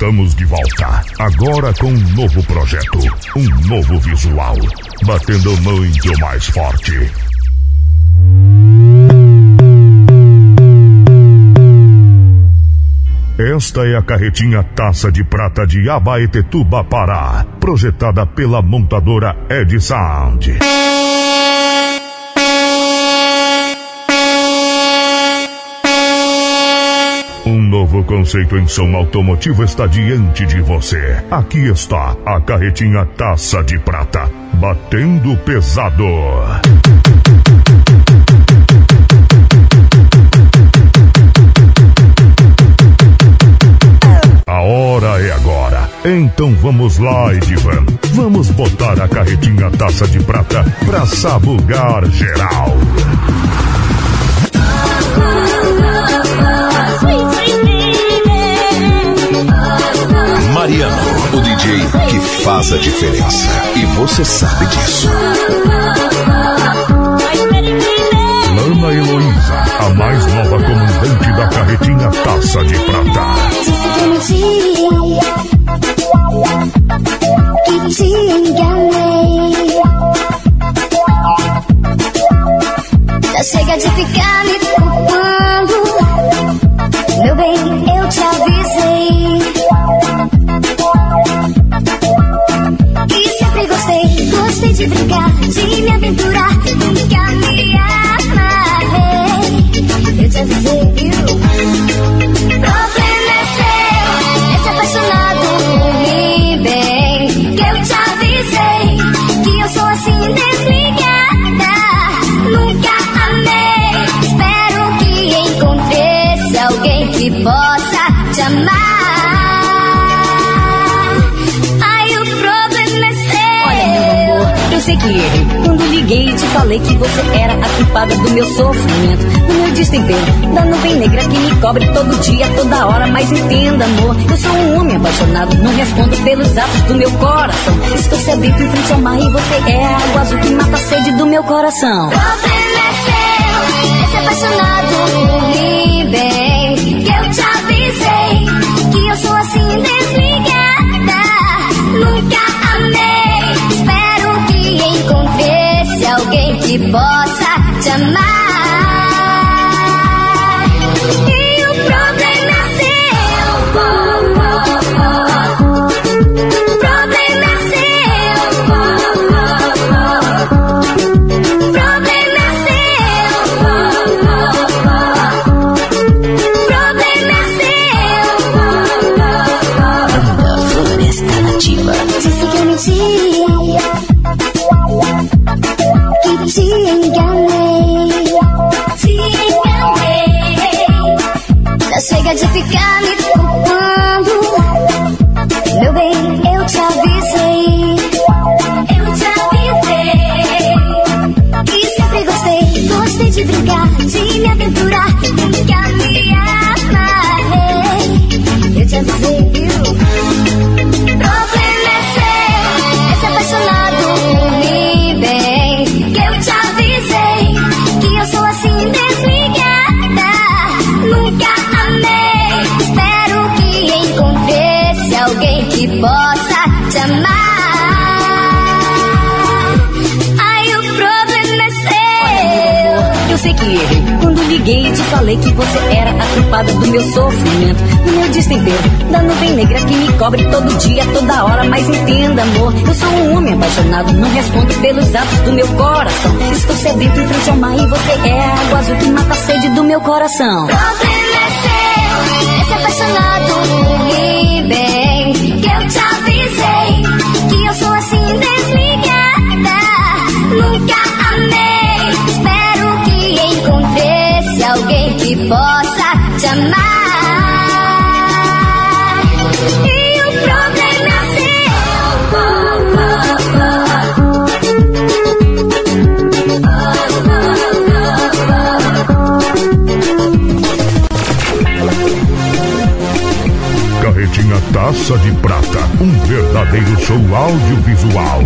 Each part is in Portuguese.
Estamos de volta. Agora com um novo projeto, um novo visual. Batendo muito mais forte. Esta é a carretinha Taça de Prata de Abaetetuba, Pará, projetada pela montadora Ed Sound. Um novo conceito em som automotivo está diante de você. Aqui está a carretinha Taça de Prata, batendo pesado. A hora é agora. Então vamos lá, Edivan. Vamos botar a carretinha Taça de Prata pra sabugar geral. Mariano, o DJ que faz a diferença. E você sabe disso. Lana Heloísa, a mais nova comandante da carretinha Taça de Prata. Que te enganei. Já chega de ficar me culpando. Meu bem, eu te avisei. De brincar, de me aventurar. Nunca me amarrei. Eu te avisei, viu? Problema é seu, é se apaixonado por mim, bem. Eu te avisei, que eu sou assim desligada. Nunca amei, espero que encontresse alguém que possa que. Quando liguei e te falei que você era a culpada do meu sofrimento, do meu destempero, da nuvem negra que me cobre todo dia, toda hora. Mas entenda, amor, eu sou um homem apaixonado, não respondo pelos atos do meu coração. Estou sedento em frente ao mar e você é a água azul que mata a sede do meu coração. problema é seu, ser apaixonado alguém que liguei e te falei que você era a culpada do meu sofrimento, do meu destempero, da nuvem negra que me cobre todo dia, toda hora. Mas entenda, amor, eu sou um homem apaixonado, não respondo pelos atos do meu coração. Estou sedento em frente ao mar e você é a água azul que mata a sede do meu coração. Problema é seu, é apaixonado possa te amar. E o problema é Carretinha Taça de Prata, um verdadeiro show audiovisual.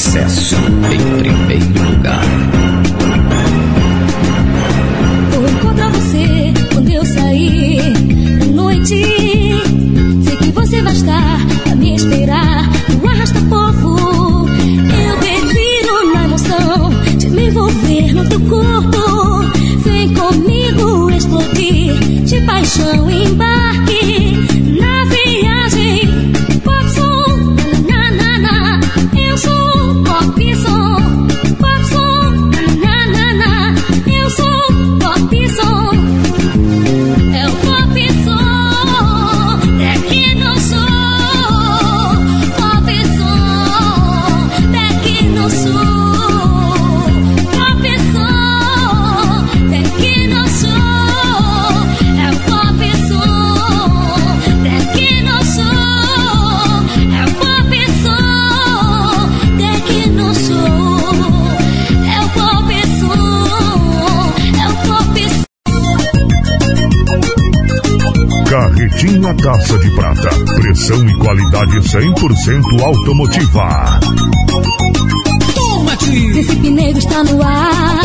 Sucesso em primeiro lugar. Vou encontrar você quando eu sair da noite. Sei que você vai estar a me esperar no arrasta povo. Eu deliro na emoção de me envolver no teu corpo. Vem comigo explodir de paixão. Embarque Taça de Prata. Pressão e qualidade 100% automotiva. Príncipe Negro está no ar.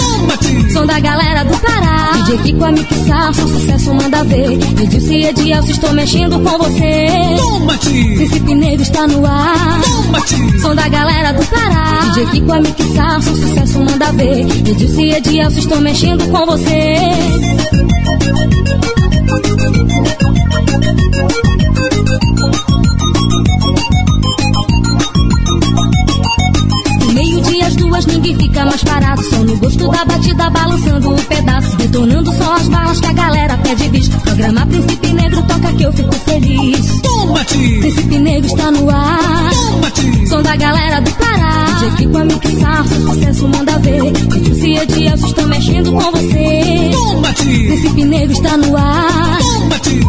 Som da galera do Pará. DJ Kiko a mixar, seu sucesso manda ver. Edilson e Edielso, estou mexendo com você. Príncipe Negro está no ar. Som da galera do Pará. DJ Kiko a mixar, seu sucesso manda ver. Edilson e Edielso, estou mexendo com você. Meio-dia às duas ninguém fica mais parado. Só no gosto da batida balançando o pedaço. Detonando só as balas que a galera pede bis. Programa Príncipe Negro toca que eu fico feliz. Príncipe Negro está no ar. Som da galera do Pará. DJ Kiko a mixar, seu sucesso manda ver. Edilson e Edielso estão mexendo com você. Príncipe Negro está no ar.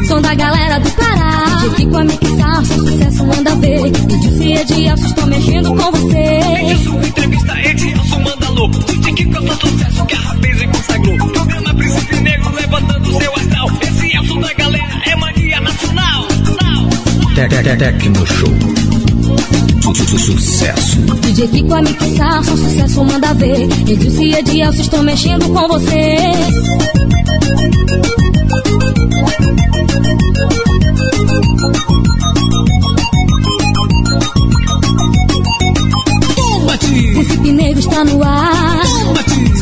Som da galera do Pará. DJ Kiko a mixar, seu sucesso manda ver. E Edielso estão mexendo com você. Edilson entrevista Edilson manda louco DJ Kiko é só sucesso que a Rapaze consagrou Programa Príncipe Negro levantando seu astral Esse é o som da galera, é mania nacional Now. Tec- tec- Tecno Show. Su- su- Sucesso. DJ Kiko a mixar, seu sucesso manda ver. Edilson e Edielso estão mexendo com você. Príncipe Negro está no ar.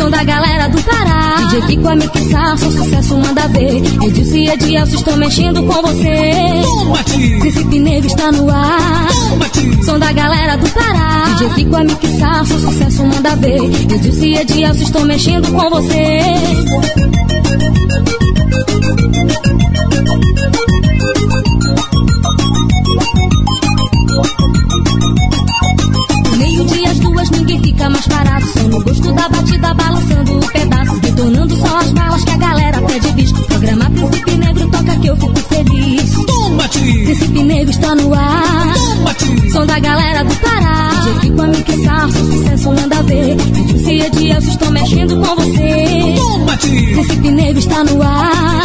Som da galera do Pará. DJ Kiko a mixar, seu sucesso manda ver. Edilson e Edielso estão mexendo com você. Príncipe Negro está no ar. Som da galera do Pará. DJ Kiko a mixar, seu sucesso manda ver. Edilson e Edielso estão mexendo com você. No gosto da batida balançando o pedaço. Detonando só as balas que a galera pede bis. Programa Príncipe Negro toca que eu fico feliz. Príncipe Negro está no ar. Som da galera do Pará. DJ Kiko a mixar, seu sucesso manda ver. Edilson e Edielso estão mexendo com você. Príncipe Negro está no ar.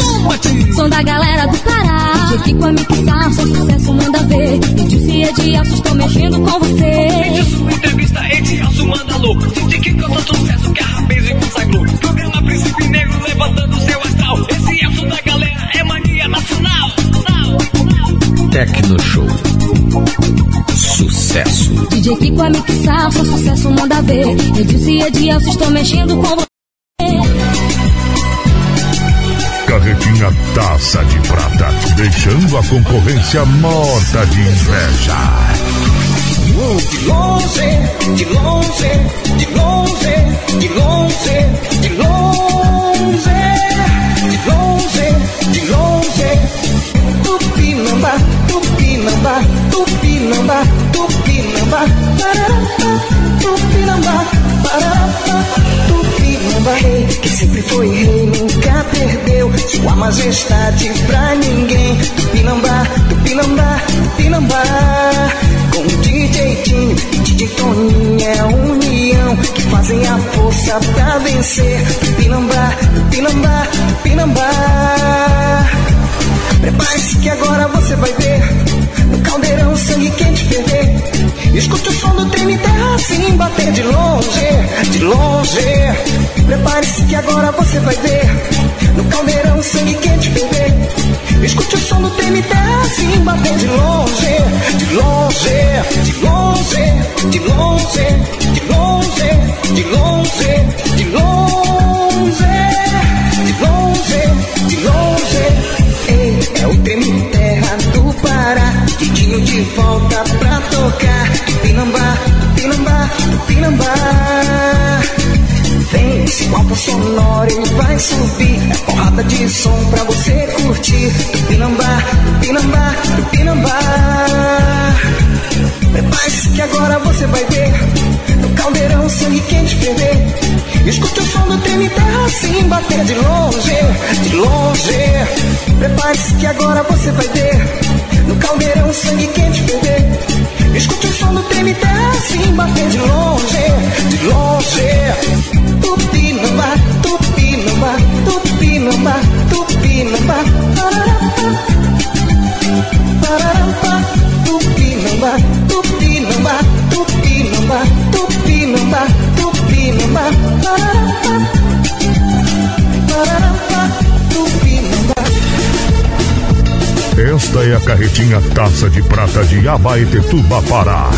Som da galera do Pará. DJ Kiko a mixar, seu sucesso manda ver. Edilson e Edielso estão mexendo com você. Edilson entrevista Edilson manda louco Kiko é só sucesso que a Rapaze consagrou Programa Príncipe Negro levantando seu astral Esse o som da galera, é mania nacional. Tecno Show. Sucesso. DJ Kiko a mixar, seu sucesso manda ver. Edilson e Edielso estão mexendo com você. Carretinha carretinha Taça de Prata, deixando a concorrência morta de inveja. De longe, de longe, de longe, de longe, de longe, Tupinambá, Tupinambá, parará, Tupinambá, parará, Tupinambá, rei que sempre foi rei, nunca perdeu sua majestade pra ninguém. Tupinambá, Tupinambá, Tupinambá, com o DJ Tim e DJ Toninho é a união que fazem a força pra vencer. Tupinambá, Tupinambá, Tupinambá. Prepare-se que agora vai do trem terra assim bater de longe, de longe Prepare-se que agora você vai ver No caldeirão sangue quente ferver Escute o som do trem terra assim bater de longe, de longe, de longe, de longe, de longe, de longe, de longe, de longe, de longe. Ei, é o treme terra do Pará. Didinho de volta pra tocar. Tupinambá, Tupinambá, Tupinambá. Vem, esse alto sonoro ele vai subir. É porrada de som pra você curtir. Tupinambá, Tupinambá, Tupinambá. Prepare-se que agora você vai ver No caldeirão sangue quente ferver Escute o som do treme terra assim bater de longe, de longe Prepare-se que agora você vai ver No caldeirão sangue quente ferver Escute o som do terra assim bater de longe, de longe. Tupinambá, Tupinambá, Tupinambá, Tupinambá Pararapá, pararapá Tupinambá, Tupinambá, Tupinambá, Tupinambá, Tupinambá, pararapá, Esta é a carretinha Taça de Prata de Abaetetuba, Pará.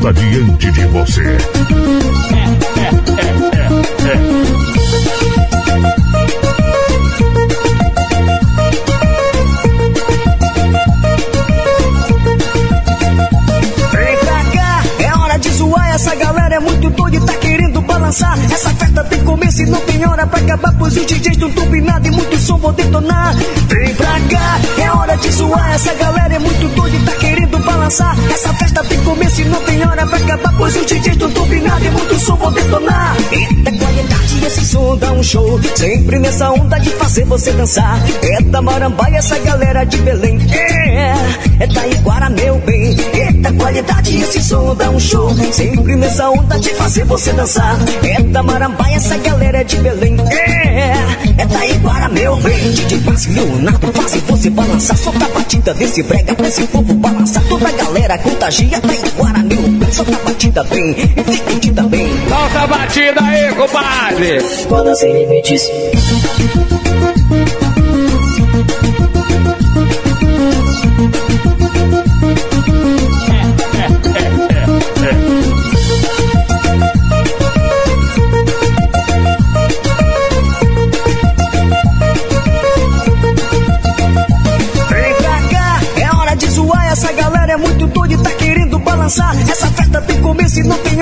está diante de você. poder qualidade esse som dá um show. Sempre nessa onda de fazer você dançar. É da Marambaia essa galera de Belém. É, é da Iguara, meu bem. Eita, qualidade esse som dá um show. Sempre nessa onda de fazer você dançar. É da Marambaia essa galera de Belém. É é. Daí para meu de DJ Passe, Leonardo Passe, você balançar. Solta a batida desse brega pra esse povo balançar. Toda a galera contagia. Daí para meu. Solta a batida bem. E fica entendida bem. Solta a batida aí, compadre. Quando sem limites.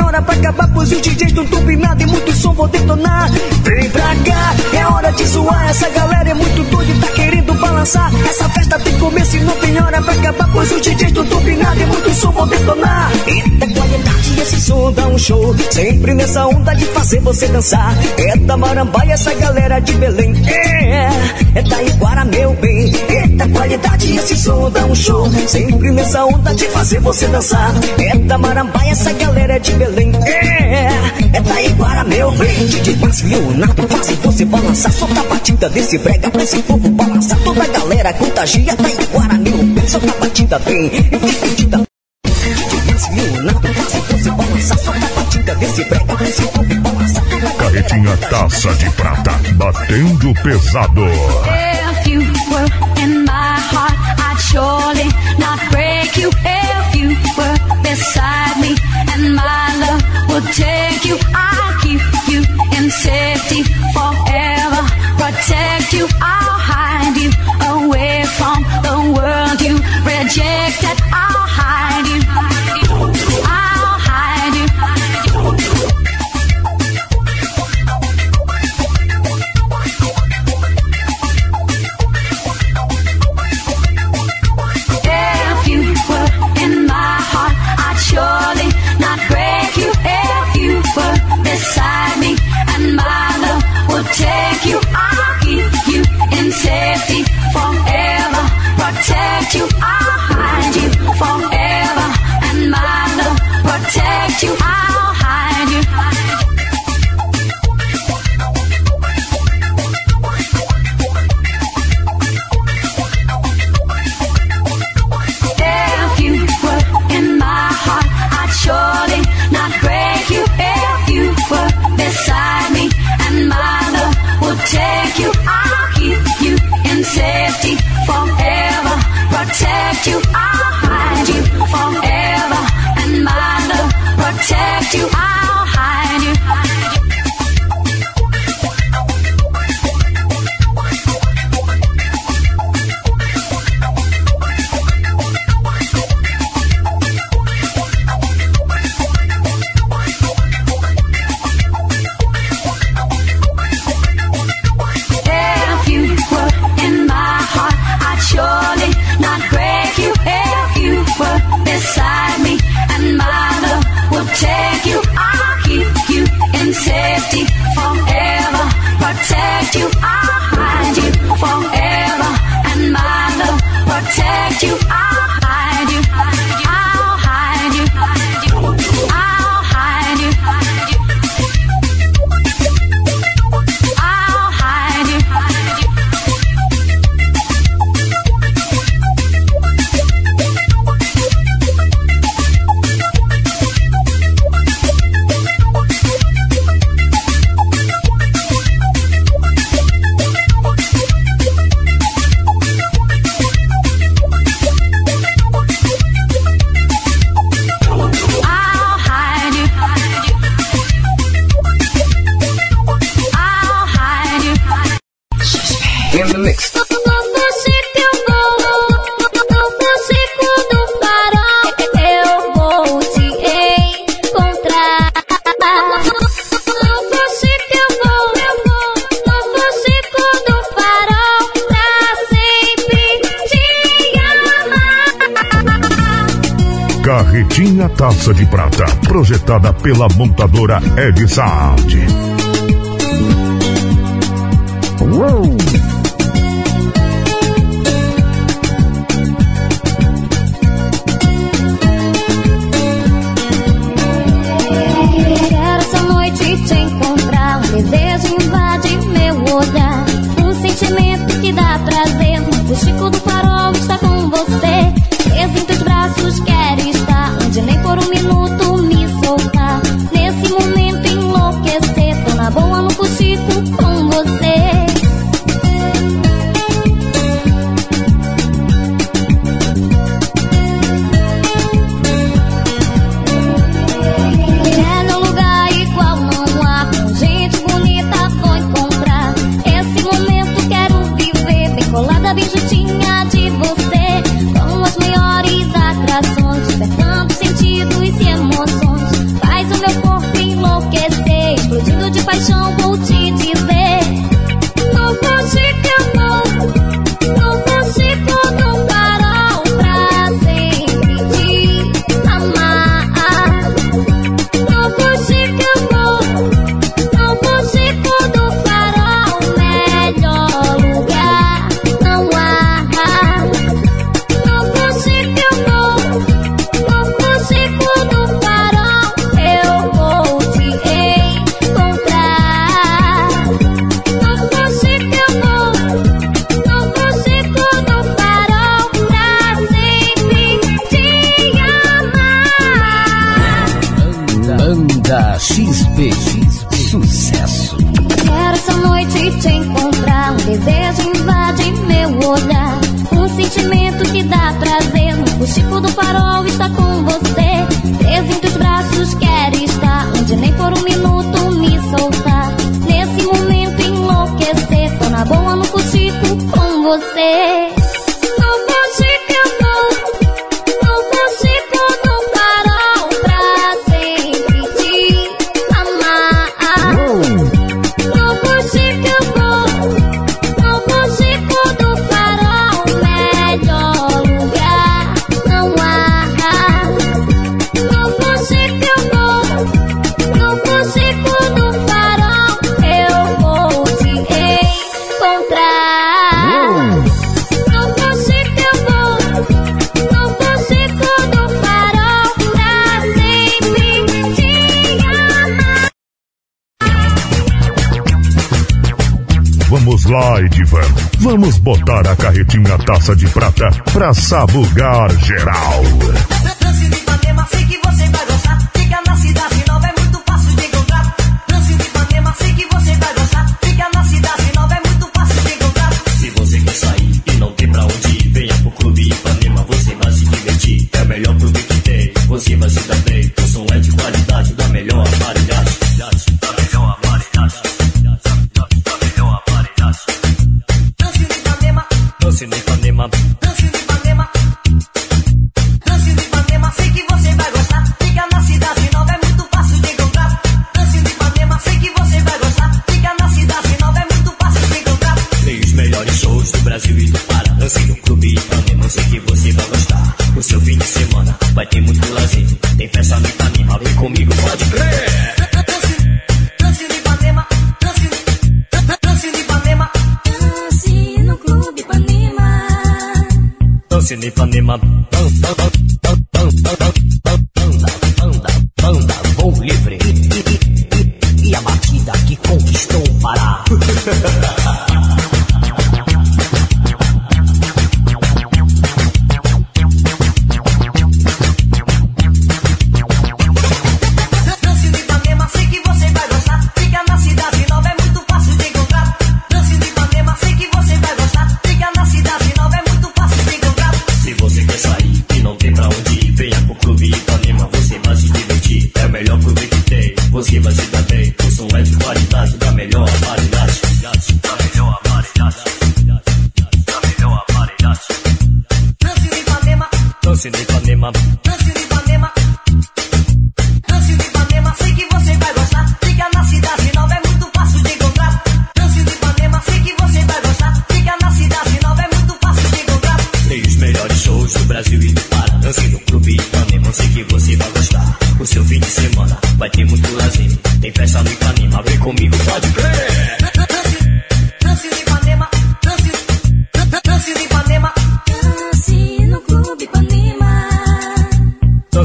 Pra acabar, pois os DJs estão turbinado e muito som vou detonar. Vem pra cá, é hora de zoar. Essa galera é muito doida e tá querendo balançar. Essa festa tem começo e não tem hora pra acabar, pois os DJs estão turbinado e muito som vou detonar. Eita qualidade, esse som dá um show. Sempre nessa onda de fazer você dançar. É da Marambaia, essa galera de Belém. É, é da Iguara, meu bem. Eita qualidade, esse som dá um show. Sempre nessa onda de fazer você dançar. É da Marambaia, essa galera é de Belém. É, é da Iguara, meu bem. De Paz Leonardo, faz você balançar. Solta a batida desse brega pra esse povo balançar. Toda a galera contagia da Iguara, meu. Solta a batida bem, você balançar. Solta a batida desse brega pra esse povo balançar. Toda a galera Carretinha Taça de Prata, batendo pesado. You. If you were beside me, and my love would take you, I'll keep you in safety forever. Protect you, I'll You, pela montadora Ed. Quero Vamos botar a carretinha taça de prata pra sabugar geral.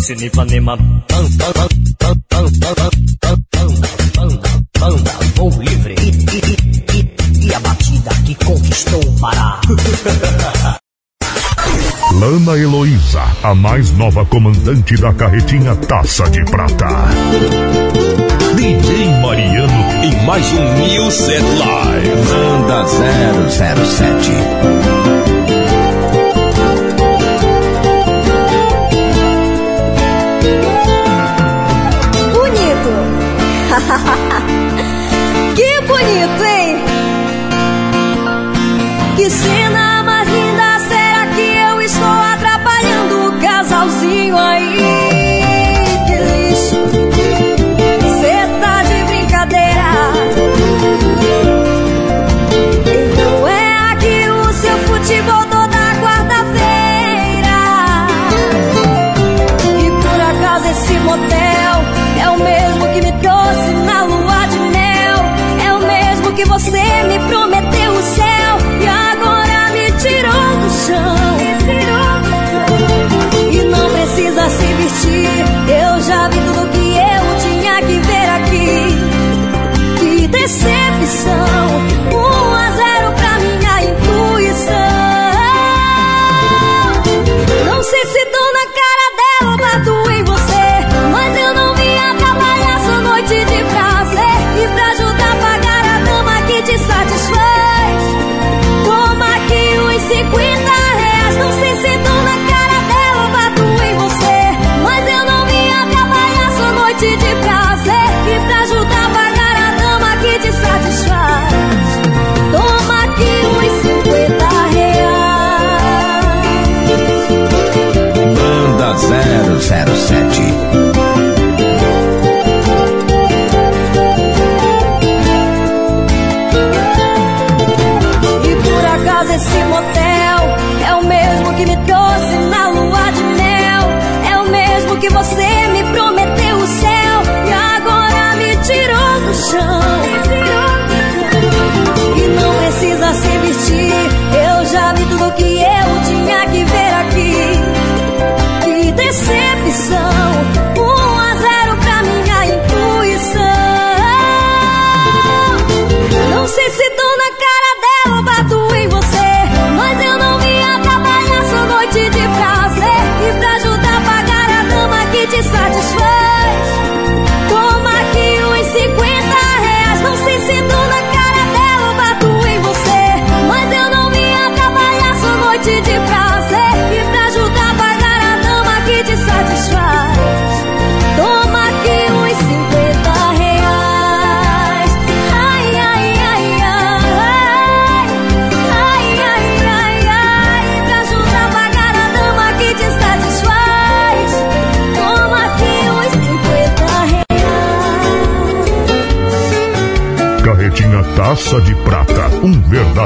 Doce em Ipanema. Banda, banda, banda, banda, banda, banda, vou livre. E, e, e, e a batida que conquistou o Pará. Lana Heloísa, a mais nova comandante da carretinha Taça de Prata. DJ Mariano em mais um New Set Live. Banda 007.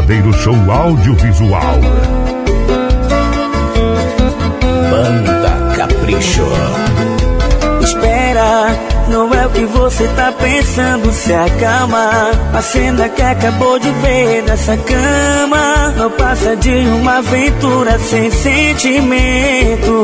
Verdadeiro show audiovisual. Banda Capricho. Espera, não é o que você tá pensando, se acalma. A cena que acabou de ver nessa cama não passa de uma aventura sem sentimento.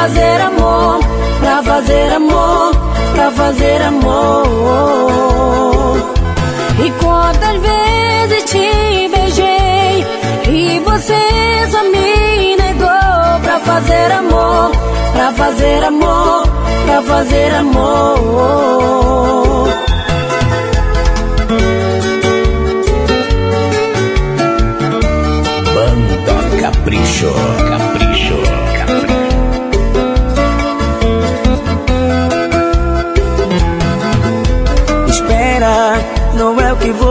Fazer amor, pra fazer amor, pra fazer amor. E quantas vezes te beijei e você só me negou pra fazer amor, pra fazer amor, pra fazer amor. Banda Capricho.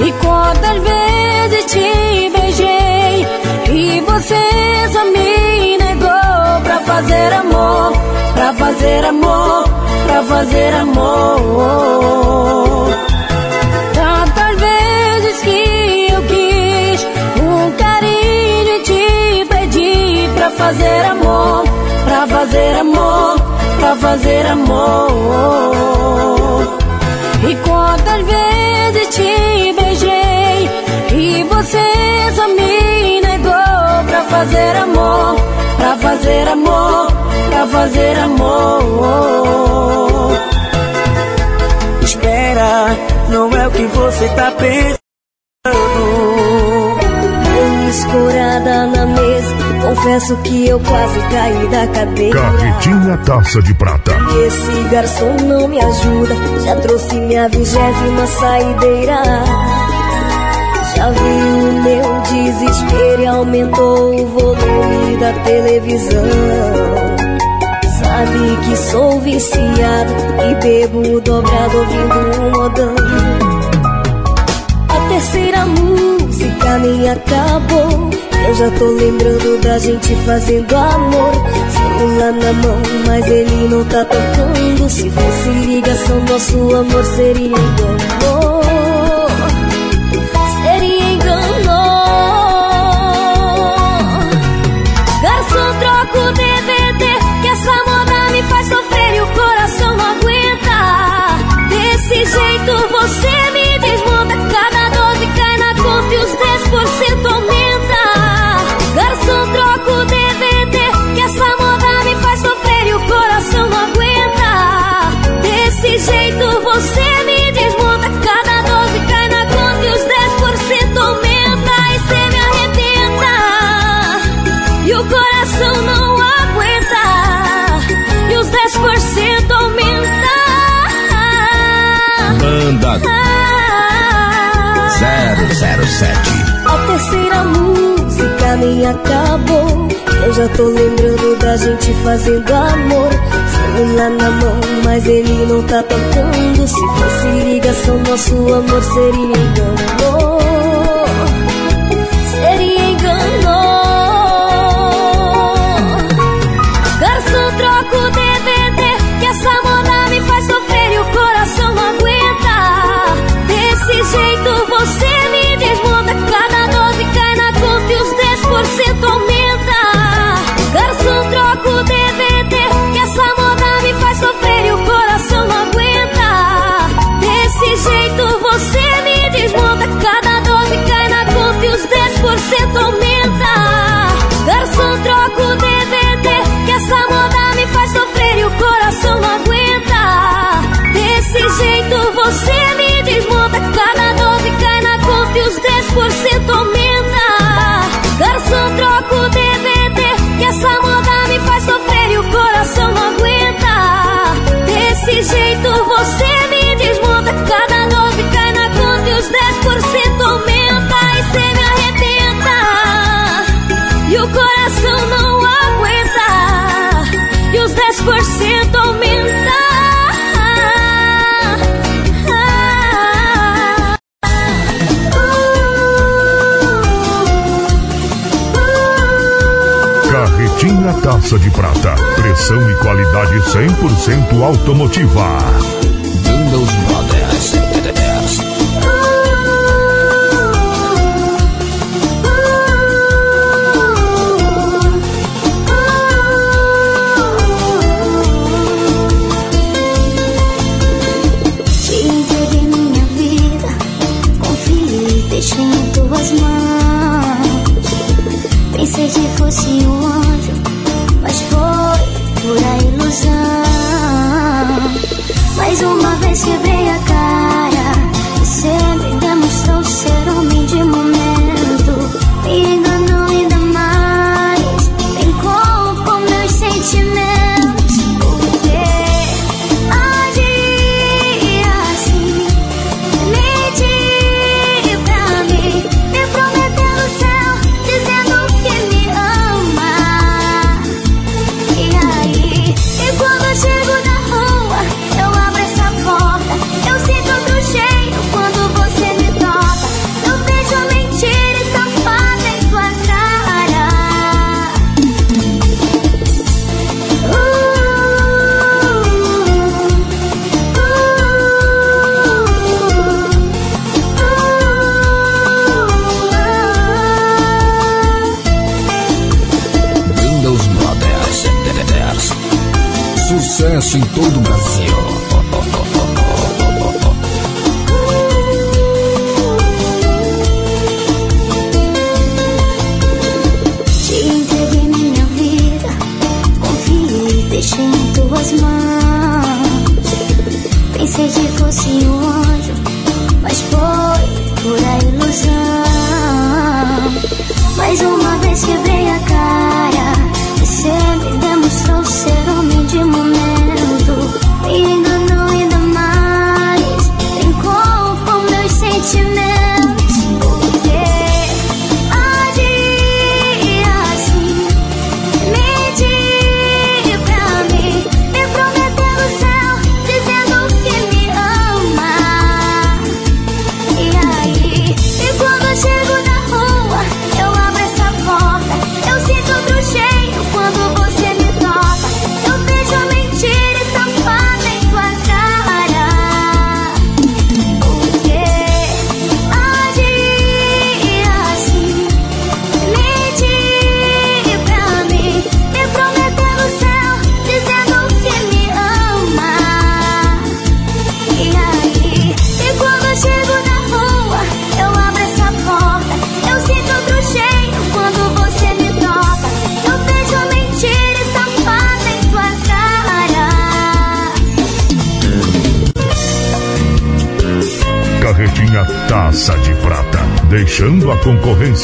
E quantas vezes te beijei e você só me negou pra fazer amor, pra fazer amor, pra fazer amor. Tantas vezes que eu quis um carinho e te pedi pra fazer amor, pra fazer amor, pra fazer amor. E quantas vezes te beijei e você só me negou pra fazer amor, pra fazer amor, pra fazer amor. Espera, não é o que você tá pensando. escorada na mesa, confesso que eu quase caí da cadeira. Carretinha Taça de Prata. Esse garçom não me ajuda, já trouxe minha vigésima saideira. Já viu o meu desespero e aumentou o volume da televisão. Sabe que sou viciado e bebo dobrado ouvindo um modão. A terceira música nem acabou. Eu já tô lembrando da gente fazendo amor. Celular na mão, mas ele não tá tocando. Se fosse ligação, nosso amor seria engano. 007. A terceira música nem acabou. Eu já tô lembrando da gente fazendo amor. Celular na mão, mas ele não tá tocando. Se fosse ligação, nosso amor seria engano. E os 10% Taça de Prata. Pressão e qualidade 100% automotiva.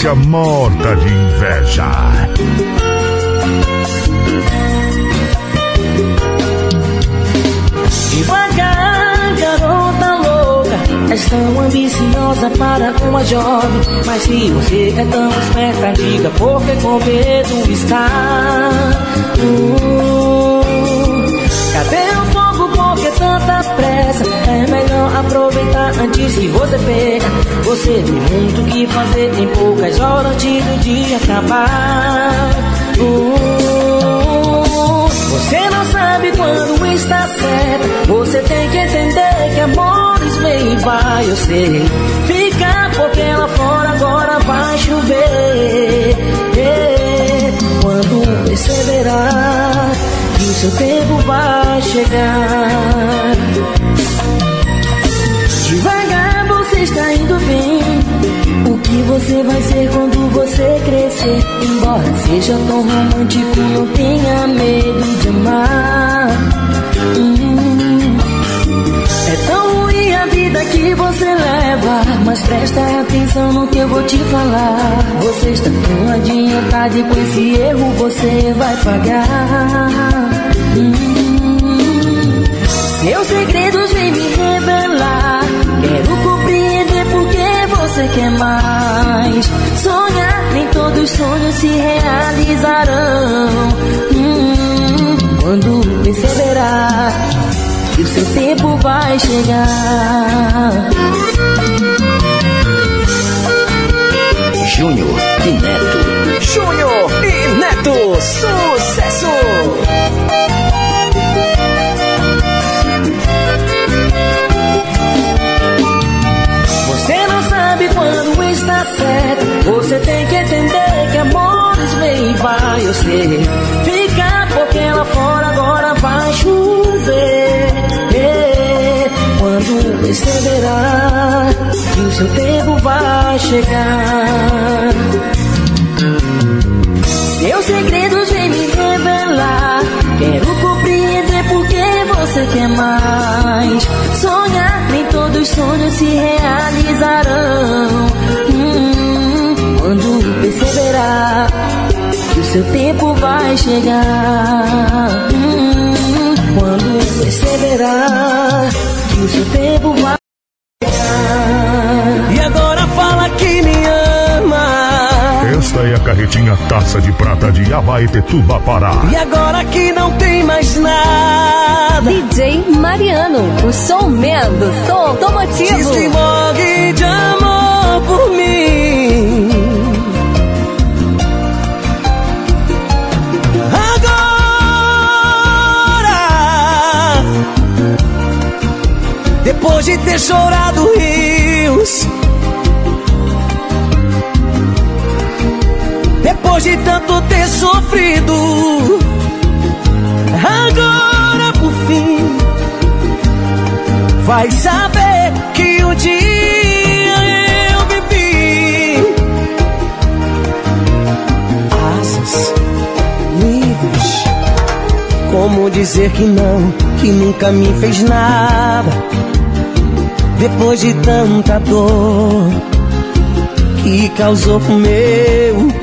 Concorrência morta de inveja. Devagar, garota louca És tão ambiciosa para uma jovem Mas se você é tão esperta Diga porque com medo está fazer em poucas horas antes do dia acabar Hum, Você não sabe quando está certo Você tem que entender que amores vem e vai Eu sei, fica porque lá fora agora vai chover. É, Quando perceberá que o seu tempo vai chegar. Devagar você está indo bem. Você vai ser quando você crescer? Embora seja tão romântico, não tenha medo de amar. Hum. É tão ruim a vida que você leva. Mas presta atenção no que eu vou te falar. Você está tão adiantado e com esse erro você vai pagar. Hum. Seus segredos vêm me quer mais. Sonhar, nem todos os sonhos se realizarão. Hum, quando perceberá que o seu tempo vai chegar. Júnior e Neto. Júnior e Neto, Você tem que entender que amores vem e vai. Eu sei, fica porque lá fora agora vai chover. É, Quando perceberá que o seu tempo vai chegar. Seus segredos vêm me revelar. Quero você quer mais. Sonhar, nem todos os sonhos se realizarão. Hum, quando perceberá que o seu tempo vai chegar. Hum, quando perceberá que o seu tempo vai a carretinha Taça de Prata de Abaetetuba, Pará. E agora que não tem mais nada. DJ Mariano, o som mendo, som automotivo. Diz que morre de amor por mim. Agora, depois de ter chorado rios, depois de tanto ter sofrido, agora por vai saber que um dia eu vivi asas livres. Como dizer que não, que nunca me fez nada. Depois de tanta dor que causou pro meu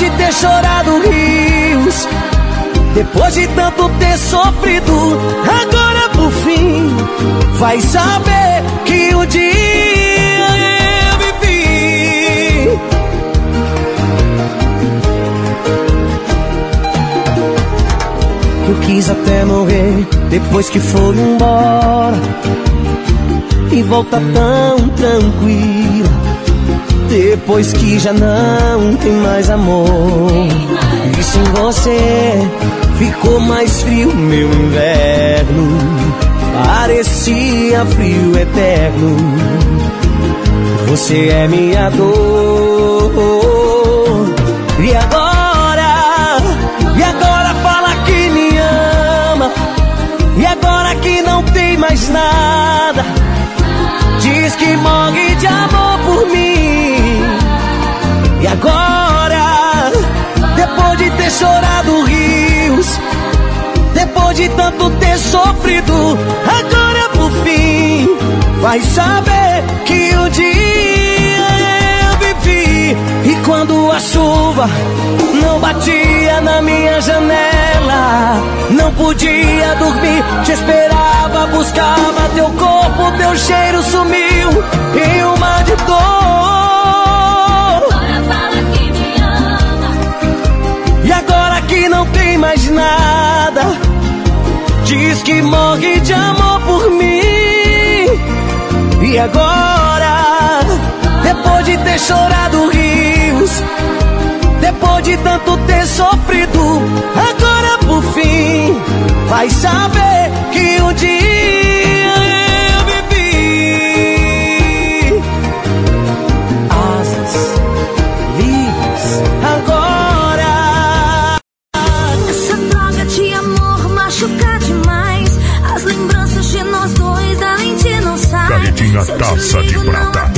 De ter chorado rios. Depois de tanto ter sofrido, agora por fim vai saber que o dia eu vivi. Eu quis até morrer depois que foi embora e volta tão tranquila depois que já não tem mais amor. E sem você ficou mais frio meu inverno, parecia frio eterno. Você é minha dor. De tanto ter sofrido, agora por fim, vai saber que o dia eu vivi. E quando a chuva não batia na minha janela, não podia dormir, te esperava, buscava teu corpo, teu cheiro sumiu. Em uma de dor. E agora que não tem mais nada, diz que morre de amor por mim. E agora, depois de ter chorado rios, depois de tanto ter sofrido, agora por fim vai saber que um dia te Taça de Prata.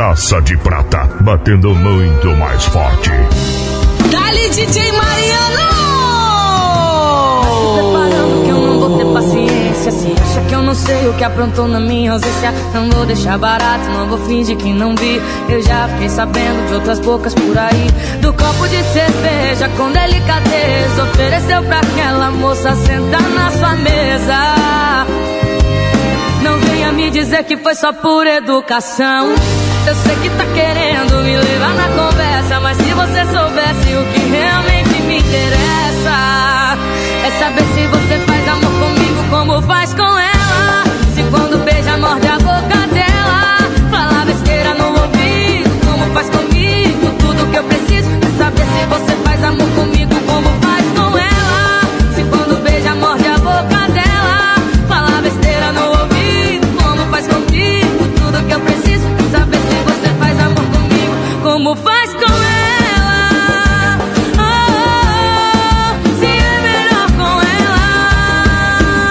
Taça de Prata, batendo muito mais forte. Dali DJ Mariano! Se preparando que eu não vou ter paciência. Se acha que eu não sei o que aprontou na minha ausência, não vou deixar barato, não vou fingir que não vi. Eu já fiquei sabendo de outras bocas por aí. Do copo de cerveja com delicadeza, ofereceu pra aquela moça sentar na sua mesa. Não venha me dizer que foi só por educação. Eu sei que tá querendo me levar na conversa, mas se você soubesse o que realmente me interessa, é saber se você faz amor comigo como faz com ela. Se quando beija, morde a boca dela, fala besteira no ouvido, como faz comigo. Tudo que eu preciso é saber se você faz amor comigo como faz como faz com ela. Oh, oh, oh, se é melhor com ela.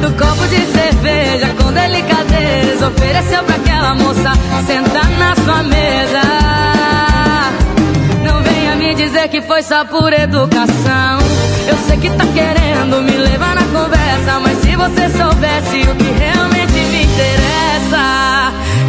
Do copo de cerveja com delicadeza Ofereceu pra aquela moça sentar na sua mesa Não venha me dizer que foi só por educação Eu sei que tá querendo me levar na conversa Mas se você soubesse o que realmente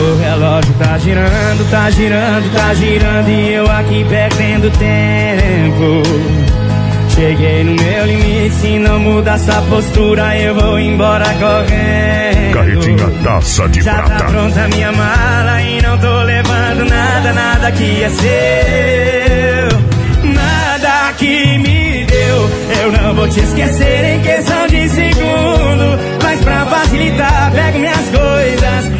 O relógio tá girando, tá girando, tá girando e eu aqui perdendo tempo. Cheguei no meu limite, se não mudar essa postura eu vou embora correndo. Carretinha Taça de Já tá Prata. pronta a minha mala e não tô levando nada, nada que é seu. Nada que me deu, eu não vou te esquecer em questão de segundo. Mas pra facilitar, pego minhas coisas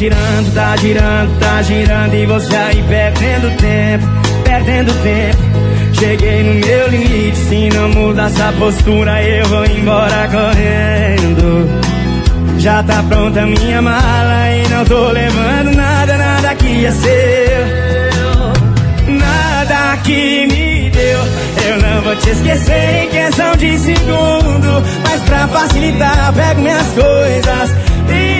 Girando, tá girando, tá girando e você aí perdendo tempo, perdendo tempo. Cheguei no meu limite, se não mudar essa postura eu vou embora correndo. Já tá pronta minha mala e não tô levando nada, nada que é seu. Nada que me deu, eu não vou te esquecer em questão de segundo. Mas pra facilitar, pego minhas coisas e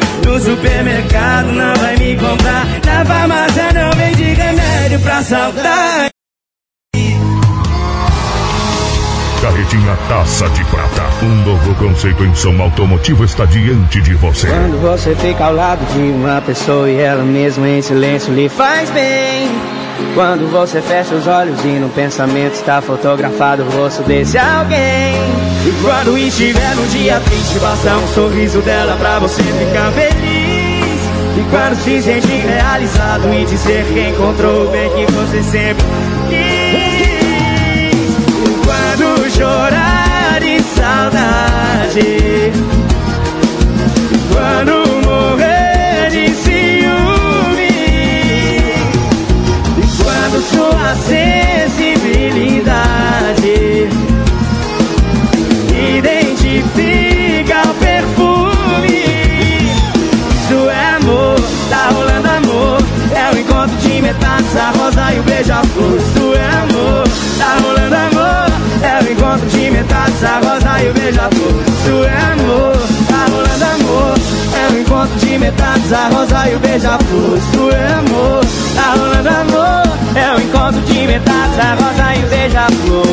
No supermercado não vai me comprar. Na farmácia não vende remédio pra saudade. Carretinha Taça de Prata. Um novo conceito em som automotivo está diante de você. Quando você fica ao lado de uma pessoa e ela mesma em silêncio lhe faz bem. Quando você fecha os olhos e no pensamento está fotografado o rosto desse alguém. E quando estiver num dia triste, basta um sorriso dela pra você ficar feliz. E quando se sentir realizado e dizer que encontrou o bem que você sempre quis. E quando chorar sensibilidade identifica o perfume. Isso é amor, tá rolando amor. É o encontro de metades, a rosa e o beija-flor. Isso é amor, tá rolando amor. É o encontro de metades, a rosa e o beija-flor. Isso é amor, tá rolando amor. É o encontro de metades, a rosa e o beija-flor. Isso é metades, a rosa e o beija-flor.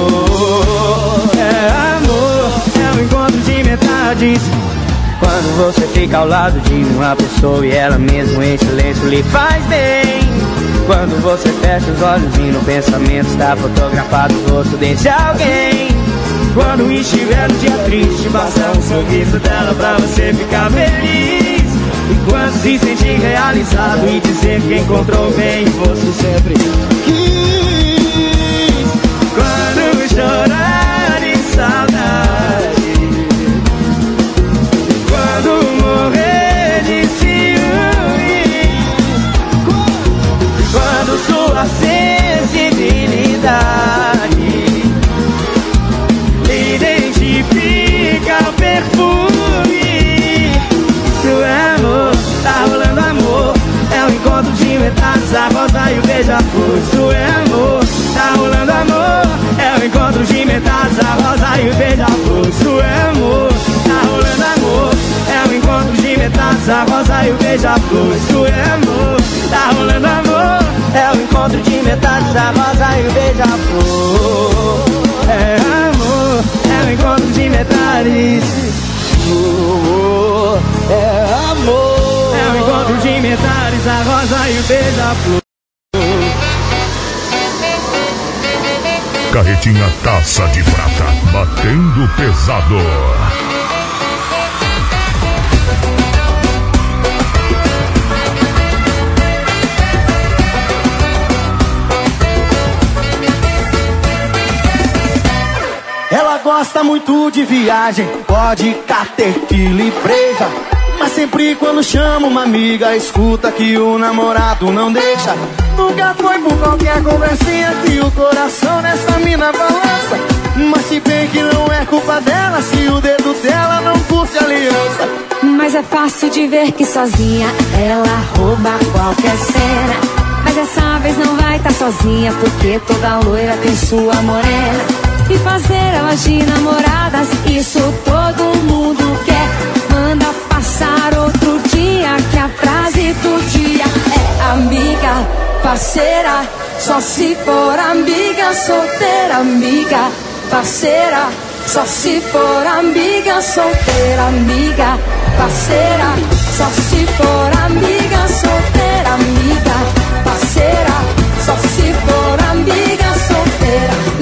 É amor, é o encontro de metades. Quando você fica ao lado de uma pessoa e ela mesmo em silêncio lhe faz bem. Quando você fecha os olhos e no pensamento está fotografado o rosto desse alguém. Quando estiver no dia triste, basta um sorriso dela pra você ficar feliz. E quando se sentir realizado e dizer que encontrou bem, você sempre. Chorar de saudade. Quando morrer de ciúme Quando sua sensibilidade Identifica o perfume Isso é amor, tá rolando amor É o encontro de metades, a rosa e o beija-flor Isso é amor, tá rolando amor Encontro de metades, a rosa e o beija-flor Isso é amor, tá rolando amor É o encontro de metades, a rosa e o beija-flor Isso é amor, tá rolando amor É o encontro de metades, a rosa e o beija-flor É amor, é o encontro de metades É amor. É o encontro de metades, a rosa e o beija-flor Carretinha Taça de Prata. Batendo pesado. Ela gosta muito de viagem, pode tequila e breja. Sempre quando chama uma amiga, escuta que o namorado não deixa. Nunca foi por qualquer conversinha que o coração nessa mina balança. Mas se bem que não é culpa dela, se o dedo dela não curte aliança. Mas é fácil de ver que sozinha ela rouba qualquer cena. Mas dessa vez não vai estar sozinha, porque toda loira tem sua morena. E fazer elas de namoradas, isso todo mundo. Manda passar outro dia, que a frase do dia é amiga, parceira. Só se for amiga, solteira, amiga, parceira. Só se for amiga, solteira, amiga, parceira. Só se for amiga, solteira, amiga, parceira. Só se for amiga, solteira,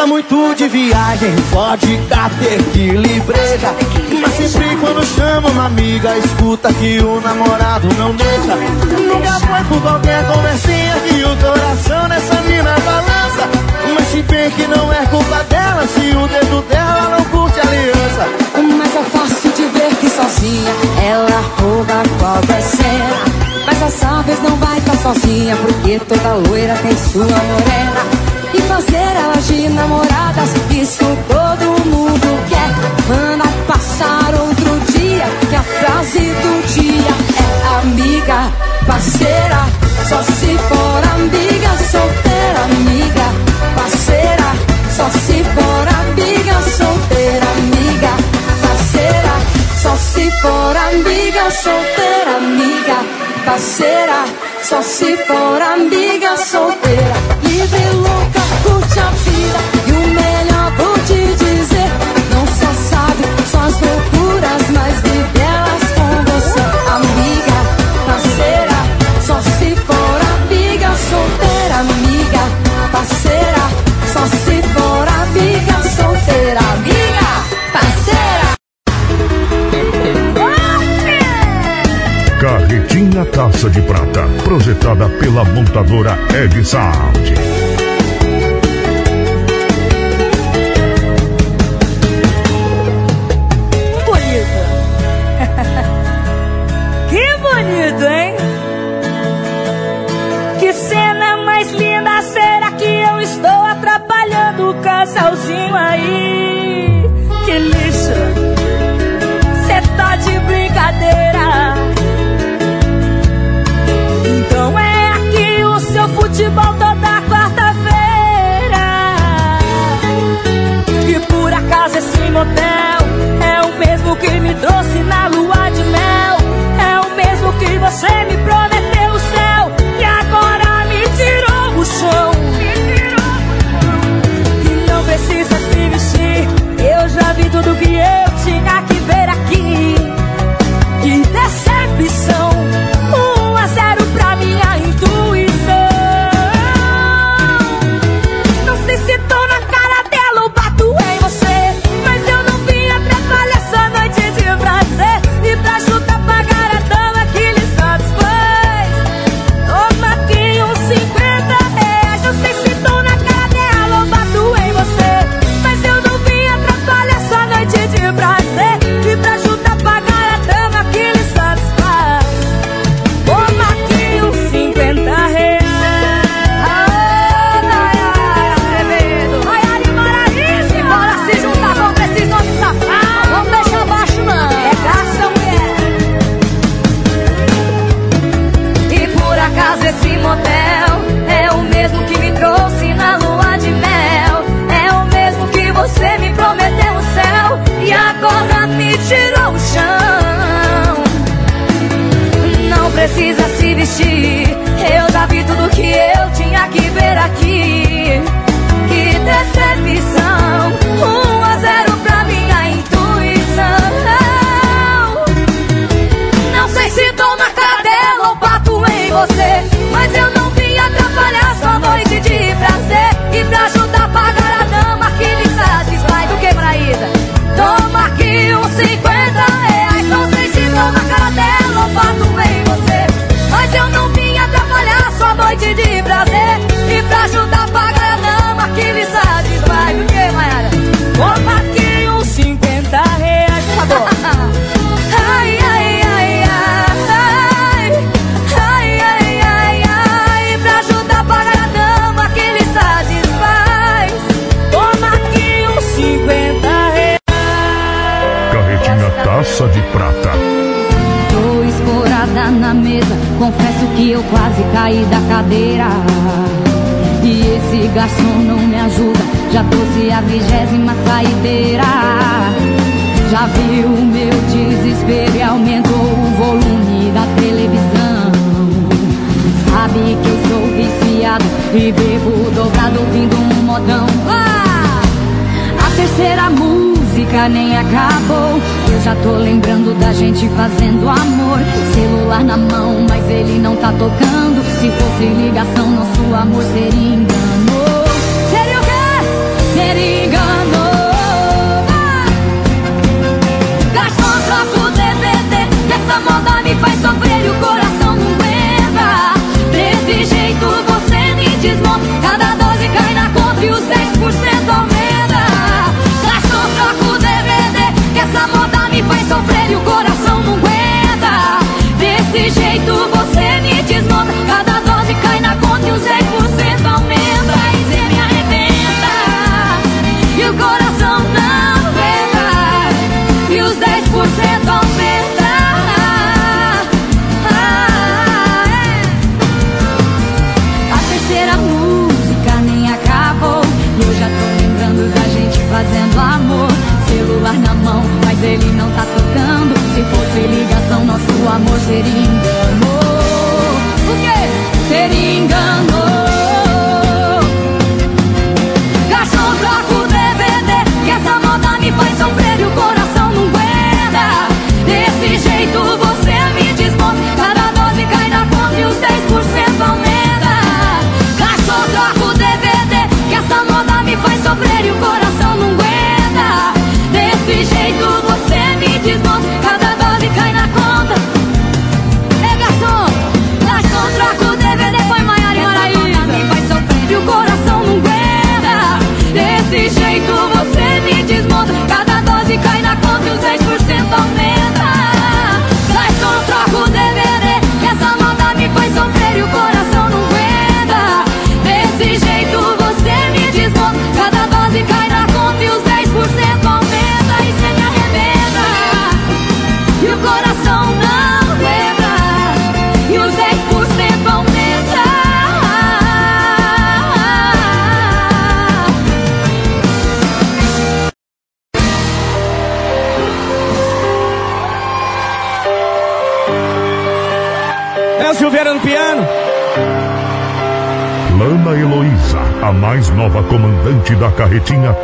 gosta muito de viagem, vodka, tequila e breja. Mas sempre quando chama uma amiga, escuta que o namorado não deixa. Nunca foi por qualquer conversinha que o coração nessa mina balança. Mas se bem que não é culpa dela, se o dedo dela não curte aliança. Mas é fácil de ver que sozinha ela rouba qualquer cena. Mas essa vez não vai tá sozinha, porque toda loira tem sua morena. E fazer elas de namoradas, isso todo mundo quer. Manda passar outro dia, que a frase do dia é amiga, parceira. Só se for amiga, solteira, amiga, parceira. Só se for amiga, solteira, amiga, parceira. Só se for amiga, solteira, amiga parceira, só se for amiga solteira. Livre, louca, curte a vida. E o melhor vou te dizer: não só sabe, só as loucuras. Taça de Prata, projetada pela montadora Ed Saad. confesso que eu quase caí da cadeira. E esse garçom não me ajuda, já trouxe a vigésima saideira. Já viu o meu desespero e aumentou o volume da televisão. Sabe que eu sou viciado e bebo dobrado vindo um modão. Ah! A terceira música música nem acabou. Eu já tô lembrando da gente fazendo amor. Celular na mão, mas ele não tá tocando. Se fosse ligação, nosso amor seria engano. Seria o quê? Seria engano. Ah! Gastou troco o DVD. Moda me faz sofrer e o coração não aguenta. Desse jeito você me desmonta. Cada 12 cai na conta e os 10 desse jeito você me desmonta. Cada dose cai na conta e os 10% aumenta. E você me arrebenta. E o coração não veta. E os 10% aumenta. Ah, é. A terceira música nem acabou. E eu já tô lembrando da gente fazendo amor. Celular na mão, mas ele não tá amor seria enganou. O quê? Seria enganou.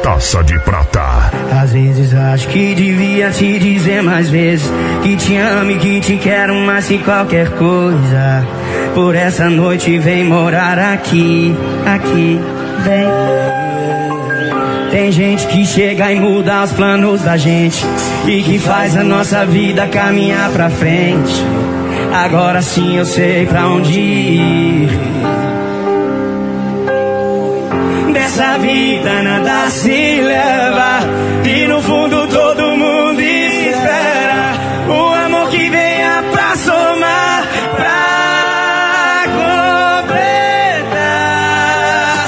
Taça de Prata. Às vezes acho que devia te dizer mais vezes Que te amo e que te quero mais que qualquer coisa. Por essa noite vem morar aqui, aqui, vem. Tem gente que chega e muda os planos da gente E que faz a nossa vida caminhar pra frente. Agora sim eu sei pra onde ir. Dessa vida nada se leva E no fundo todo mundo espera O amor que venha pra somar Pra completar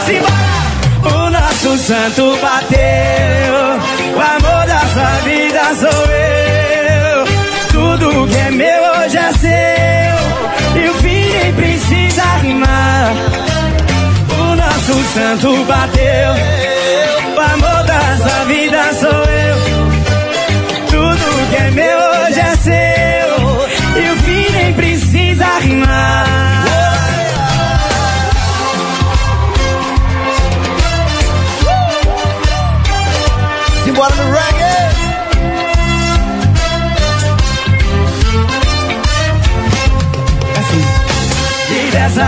Simbora! O nosso santo bateu O amor da sua vida sou eu Tudo que é meu hoje é seu E o fim nem precisa rimar o nosso santo bateu.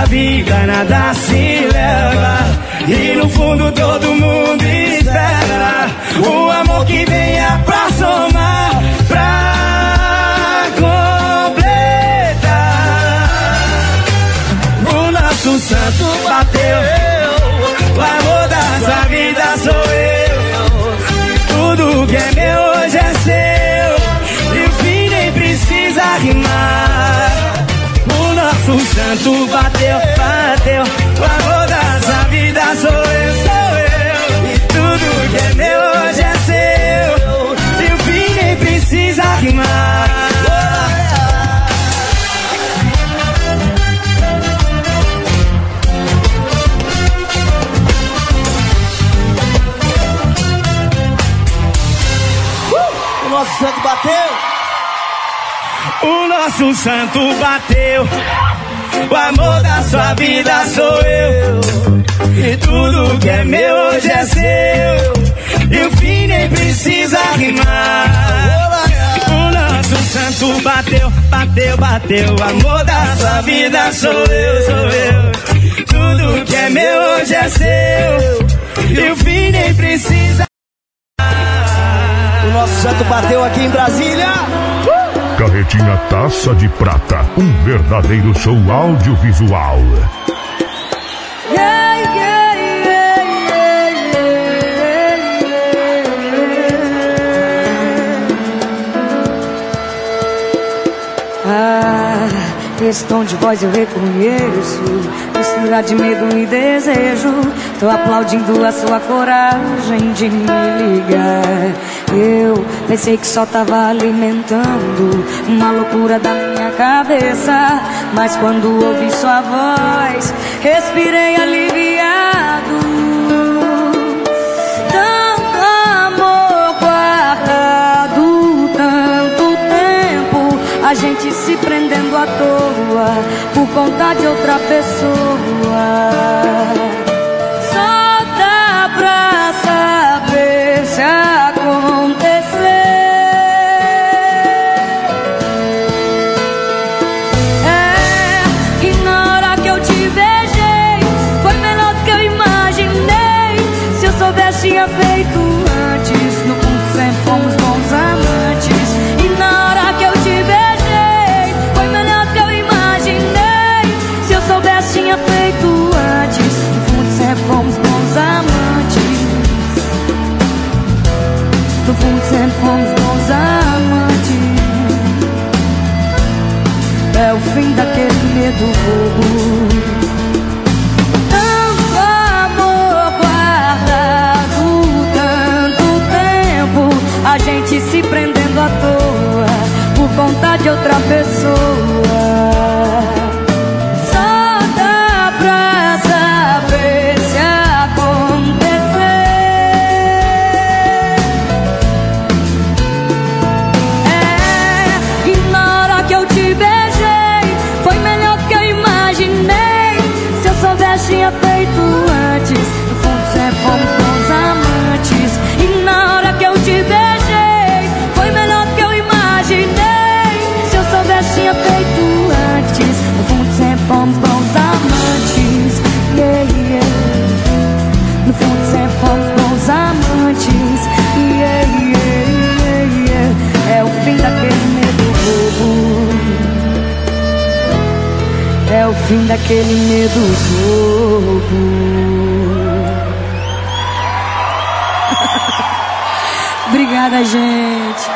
Vida nada se leva. E no fundo todo mundo espera. O amor que venha pra santo bateu, bateu. O amor da sua vida sou eu, sou eu. E tudo que é meu hoje é seu. E o fim nem precisa rimar. O nosso santo bateu. O nosso santo bateu. O amor da sua vida sou eu. E tudo que é meu hoje é seu. E o fim nem precisa rimar. O nosso santo bateu, bateu, bateu. O amor da sua vida sou eu, sou eu. Tudo que é meu hoje é seu. E o fim nem precisa. O nosso santo bateu aqui em Brasília. Carretinha Taça de Prata, um verdadeiro show audiovisual. Esse tom de voz eu reconheço. Mistura de medo e desejo. Tô aplaudindo a sua coragem de me ligar. Eu pensei que só tava alimentando uma loucura da minha cabeça. Mas quando ouvi sua voz, respirei aliviado. Tanto amor guardado, tanto tempo, a gente se prendendo à toa por conta de outra pessoa. medo bobo. Tanto amor guardado, tanto tempo, a gente se prendendo à toa por vontade outra vez. daquele medo bobo. obrigada, gente.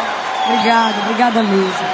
Obrigada, obrigada mesmo.